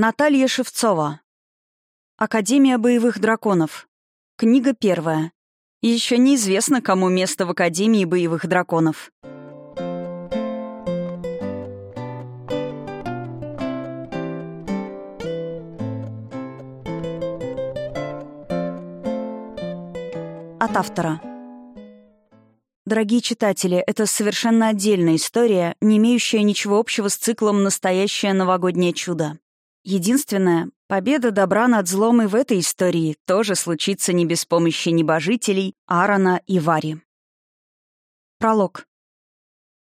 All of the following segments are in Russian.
Наталья Шевцова. Академия боевых драконов. Книга первая. Еще неизвестно, кому место в Академии боевых драконов. От автора. Дорогие читатели, это совершенно отдельная история, не имеющая ничего общего с циклом «Настоящее новогоднее чудо». Единственное, победа добра над злом и в этой истории тоже случится не без помощи небожителей Аарона и Вари. Пролог.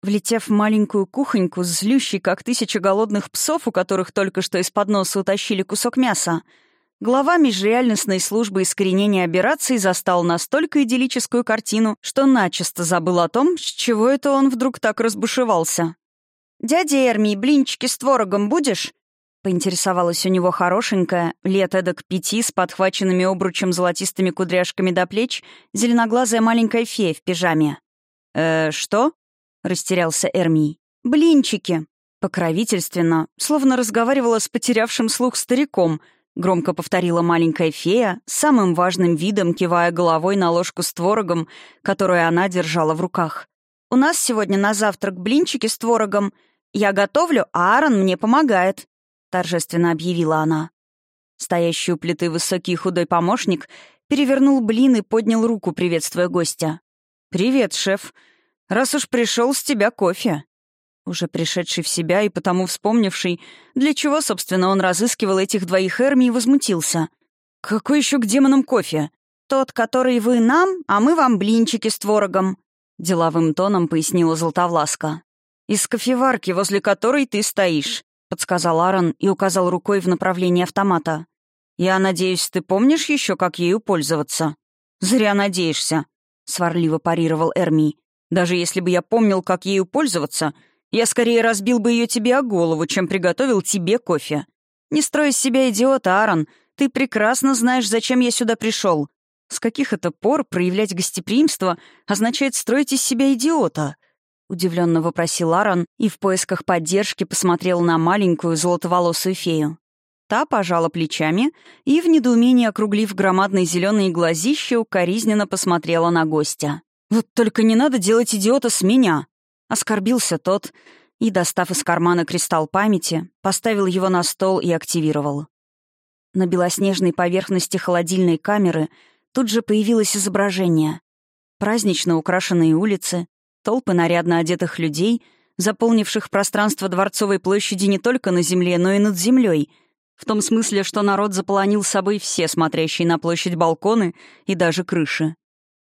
Влетев в маленькую кухоньку, злющий, как тысяча голодных псов, у которых только что из-под носа утащили кусок мяса, глава межреальностной службы искоренения операций застал настолько идиллическую картину, что начисто забыл о том, с чего это он вдруг так разбушевался. «Дядя Эрмий, блинчики с творогом будешь?» Поинтересовалась у него хорошенькая, лет эдак пяти, с подхваченными обручем золотистыми кудряшками до плеч, зеленоглазая маленькая фея в пижаме. «Э, что?» — растерялся Эрмий. «Блинчики!» Покровительственно, словно разговаривала с потерявшим слух стариком, громко повторила маленькая фея, самым важным видом кивая головой на ложку с творогом, которую она держала в руках. «У нас сегодня на завтрак блинчики с творогом. Я готовлю, а Аарон мне помогает торжественно объявила она. Стоящий у плиты высокий худой помощник перевернул блин и поднял руку, приветствуя гостя. «Привет, шеф. Раз уж пришел, с тебя кофе». Уже пришедший в себя и потому вспомнивший, для чего, собственно, он разыскивал этих двоих Эрми, возмутился. «Какой еще к демонам кофе?» «Тот, который вы нам, а мы вам блинчики с творогом», — деловым тоном пояснила Золотовласка. «Из кофеварки, возле которой ты стоишь подсказал Аарон и указал рукой в направлении автомата. «Я надеюсь, ты помнишь еще, как ею пользоваться?» «Зря надеешься», — сварливо парировал Эрми. «Даже если бы я помнил, как ею пользоваться, я скорее разбил бы ее тебе о голову, чем приготовил тебе кофе. Не строй из себя идиота, Аарон. Ты прекрасно знаешь, зачем я сюда пришел. С каких это пор проявлять гостеприимство означает строить из себя идиота?» Удивленно вопросил Аарон и в поисках поддержки посмотрел на маленькую золотоволосую фею. Та пожала плечами и, в недоумении округлив громадные зеленые глазища, укоризненно посмотрела на гостя. «Вот только не надо делать идиота с меня!» Оскорбился тот и, достав из кармана кристалл памяти, поставил его на стол и активировал. На белоснежной поверхности холодильной камеры тут же появилось изображение. Празднично украшенные улицы, Толпы нарядно одетых людей, заполнивших пространство Дворцовой площади не только на земле, но и над землей, в том смысле, что народ заполонил собой все смотрящие на площадь балконы и даже крыши.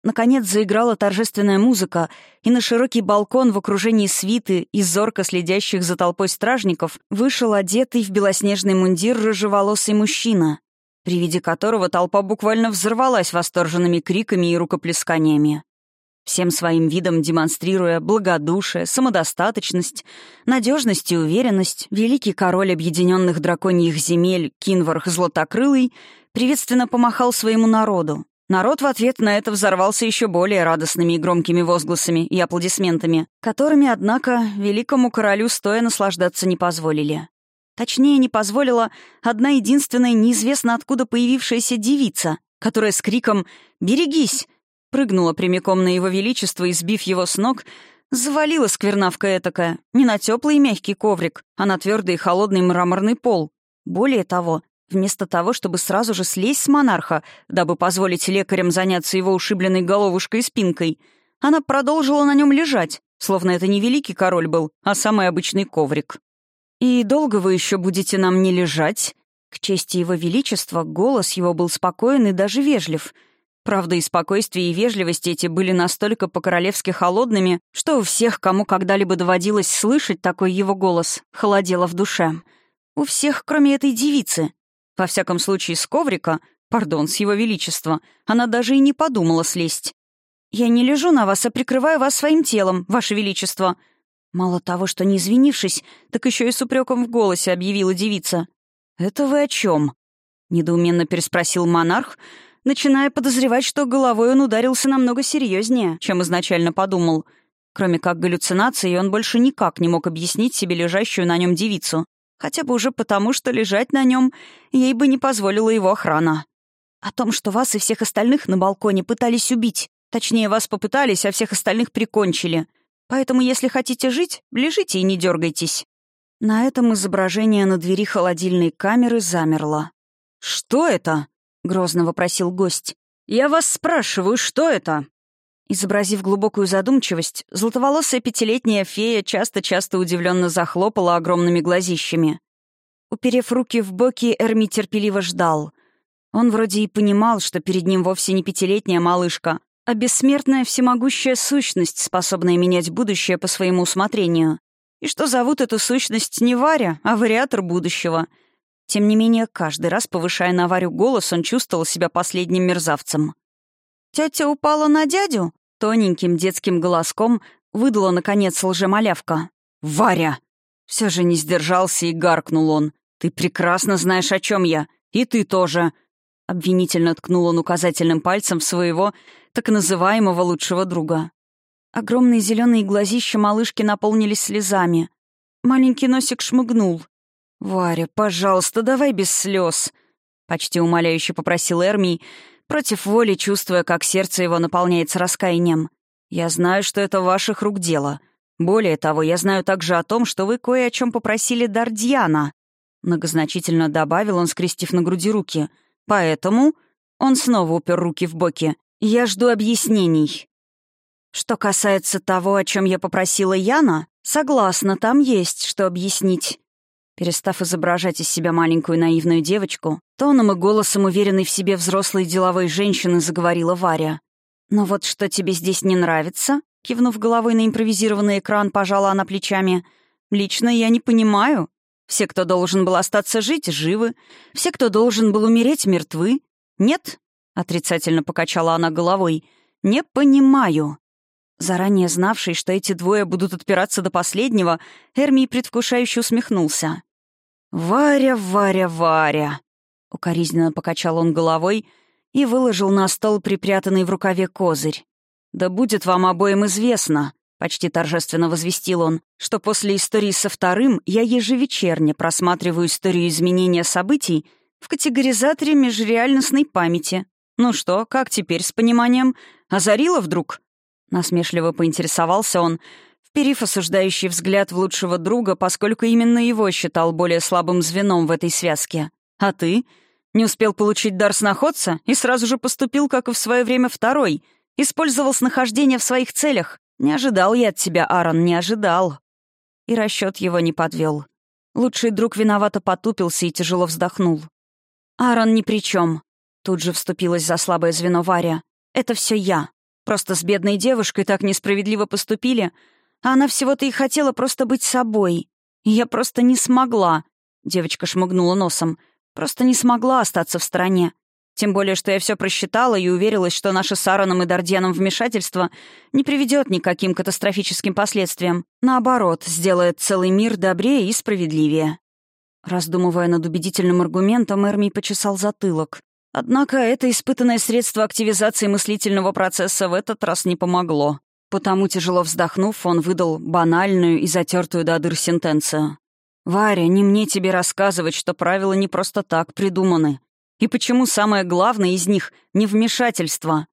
Наконец заиграла торжественная музыка, и на широкий балкон в окружении свиты и зорко следящих за толпой стражников вышел одетый в белоснежный мундир рыжеволосый мужчина, при виде которого толпа буквально взорвалась восторженными криками и рукоплесканиями всем своим видом демонстрируя благодушие, самодостаточность, надежность и уверенность, великий король объединенных драконьих земель Кинварх Златокрылый приветственно помахал своему народу. Народ в ответ на это взорвался еще более радостными и громкими возгласами и аплодисментами, которыми, однако, великому королю стоя наслаждаться не позволили. Точнее, не позволила одна единственная неизвестно откуда появившаяся девица, которая с криком «Берегись!» Прыгнула прямиком на его величество и, сбив его с ног, завалила сквернавка этакая. Не на теплый и мягкий коврик, а на твердый и холодный мраморный пол. Более того, вместо того, чтобы сразу же слезть с монарха, дабы позволить лекарям заняться его ушибленной головушкой и спинкой, она продолжила на нем лежать, словно это не великий король был, а самый обычный коврик. «И долго вы еще будете нам не лежать?» К чести его величества голос его был спокоен и даже вежлив — Правда, и спокойствие, и вежливость эти были настолько по-королевски холодными, что у всех, кому когда-либо доводилось слышать такой его голос, холодело в душе. У всех, кроме этой девицы. Во всяком случае, с коврика, пардон, с его величества, она даже и не подумала слезть. «Я не лежу на вас, а прикрываю вас своим телом, ваше величество». Мало того, что не извинившись, так еще и с упреком в голосе объявила девица. «Это вы о чем? недоуменно переспросил монарх, начиная подозревать, что головой он ударился намного серьезнее, чем изначально подумал. Кроме как галлюцинации, он больше никак не мог объяснить себе лежащую на нем девицу. Хотя бы уже потому, что лежать на нем ей бы не позволила его охрана. О том, что вас и всех остальных на балконе пытались убить. Точнее, вас попытались, а всех остальных прикончили. Поэтому, если хотите жить, лежите и не дергайтесь. На этом изображение на двери холодильной камеры замерло. «Что это?» — грозно вопросил гость. «Я вас спрашиваю, что это?» Изобразив глубокую задумчивость, золотоволосая пятилетняя фея часто-часто удивленно захлопала огромными глазищами. Уперев руки в боки, Эрми терпеливо ждал. Он вроде и понимал, что перед ним вовсе не пятилетняя малышка, а бессмертная всемогущая сущность, способная менять будущее по своему усмотрению. И что зовут эту сущность не Варя, а вариатор будущего. Тем не менее, каждый раз, повышая на Варю голос, он чувствовал себя последним мерзавцем. «Тетя упала на дядю?» Тоненьким детским голоском выдала, наконец, лжемалявка. «Варя!» Все же не сдержался и гаркнул он. «Ты прекрасно знаешь, о чем я. И ты тоже!» Обвинительно ткнул он указательным пальцем своего так называемого лучшего друга. Огромные зеленые глазища малышки наполнились слезами. Маленький носик шмыгнул. «Варя, пожалуйста, давай без слез!» Почти умоляюще попросил Эрмий, против воли чувствуя, как сердце его наполняется раскаянием. «Я знаю, что это ваших рук дело. Более того, я знаю также о том, что вы кое о чем попросили Дардьяна». Многозначительно добавил он, скрестив на груди руки. «Поэтому...» Он снова упер руки в боки. «Я жду объяснений». Что касается того, о чем я попросила Яна, согласна, там есть что объяснить. Перестав изображать из себя маленькую наивную девочку, тоном и голосом уверенной в себе взрослой деловой женщины заговорила Варя. «Но вот что тебе здесь не нравится?» Кивнув головой на импровизированный экран, пожала она плечами. «Лично я не понимаю. Все, кто должен был остаться жить, живы. Все, кто должен был умереть, мертвы. Нет?» — отрицательно покачала она головой. «Не понимаю». Заранее знавший, что эти двое будут отпираться до последнего, Эрмий предвкушающе усмехнулся. «Варя, Варя, Варя!» Укоризненно покачал он головой и выложил на стол припрятанный в рукаве козырь. «Да будет вам обоим известно», — почти торжественно возвестил он, «что после истории со вторым я ежевечерне просматриваю историю изменения событий в категоризаторе межреальностной памяти. Ну что, как теперь с пониманием? Озарило вдруг?» Насмешливо поинтересовался он, вперив осуждающий взгляд в лучшего друга, поскольку именно его считал более слабым звеном в этой связке. «А ты? Не успел получить дар сноходца и сразу же поступил, как и в свое время второй. Использовал снахождение в своих целях. Не ожидал я от тебя, Аарон, не ожидал». И расчет его не подвел. Лучший друг виновато потупился и тяжело вздохнул. «Аарон ни при чем. Тут же вступилась за слабое звено Варя. «Это все я. Просто с бедной девушкой так несправедливо поступили, а она всего-то и хотела просто быть собой. И я просто не смогла. Девочка шмыгнула носом. Просто не смогла остаться в стороне. Тем более, что я все просчитала и уверилась, что наше с Аароном и Дардьяном вмешательство не приведет никаким катастрофическим последствиям. Наоборот, сделает целый мир добрее и справедливее. Раздумывая над убедительным аргументом, Эрмий почесал затылок. Однако это испытанное средство активизации мыслительного процесса в этот раз не помогло. Потому, тяжело вздохнув, он выдал банальную и затертую до дыр сентенцию. «Варя, не мне тебе рассказывать, что правила не просто так придуманы. И почему самое главное из них — не вмешательство?»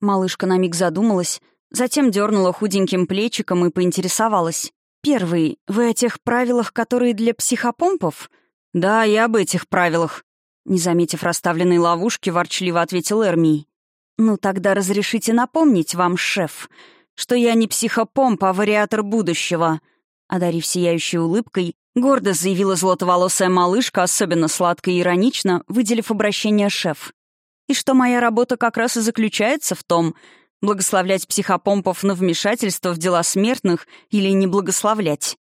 Малышка на миг задумалась, затем дернула худеньким плечиком и поинтересовалась. «Первый, вы о тех правилах, которые для психопомпов?» «Да, я об этих правилах», не заметив расставленной ловушки, ворчливо ответил Эрмий. «Ну тогда разрешите напомнить вам, шеф, что я не психопомп, а вариатор будущего», одарив сияющей улыбкой, гордо заявила золотоволосая малышка, особенно сладко и иронично, выделив обращение «шеф». «И что моя работа как раз и заключается в том, благословлять психопомпов на вмешательство в дела смертных или не благословлять.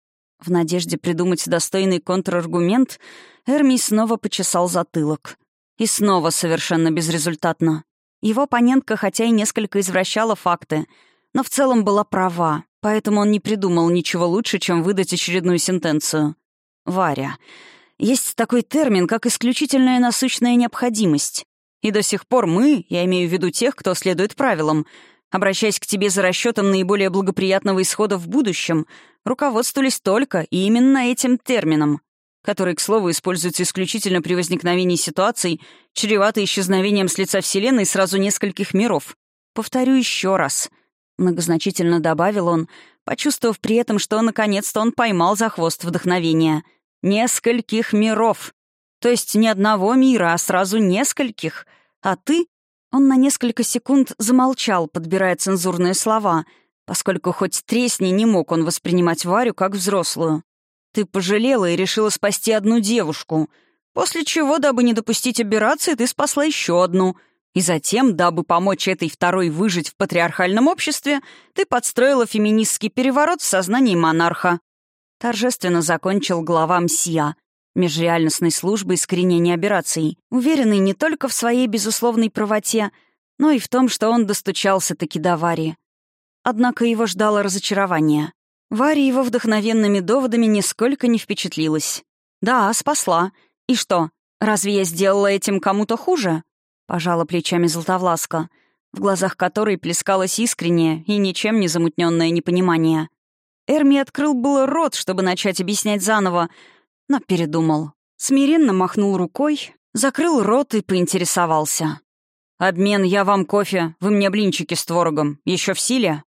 В надежде придумать достойный контраргумент, Эрми снова почесал затылок. И снова совершенно безрезультатно. Его оппонентка хотя и несколько извращала факты, но в целом была права, поэтому он не придумал ничего лучше, чем выдать очередную сентенцию. «Варя, есть такой термин, как исключительная насущная необходимость. И до сих пор мы, я имею в виду тех, кто следует правилам, обращаясь к тебе за расчетом наиболее благоприятного исхода в будущем, руководствовались только и именно этим термином. Который, к слову, используется исключительно при возникновении ситуаций, чреватой исчезновением с лица Вселенной сразу нескольких миров. Повторю еще раз. Многозначительно добавил он, почувствовав при этом, что наконец-то он поймал за хвост вдохновения. Нескольких миров. То есть не одного мира, а сразу нескольких. А ты? Он на несколько секунд замолчал, подбирая цензурные слова, поскольку хоть тресни не мог он воспринимать Варю как взрослую. Ты пожалела и решила спасти одну девушку, после чего, дабы не допустить операции, ты спасла еще одну. И затем, дабы помочь этой второй выжить в патриархальном обществе, ты подстроила феминистский переворот в сознании монарха. Торжественно закончил глава МСИА, межреальностной службы искоренения операций, уверенный не только в своей безусловной правоте, но и в том, что он достучался-таки до Вари. Однако его ждало разочарование. Варя его вдохновенными доводами нисколько не впечатлилась. «Да, спасла. И что, разве я сделала этим кому-то хуже?» Пожала плечами Златовласка, в глазах которой плескалось искреннее и ничем не замутненное непонимание. Эрми открыл было рот, чтобы начать объяснять заново, но передумал. Смиренно махнул рукой, закрыл рот и поинтересовался. «Обмен, я вам кофе, вы мне блинчики с творогом. Еще в силе?»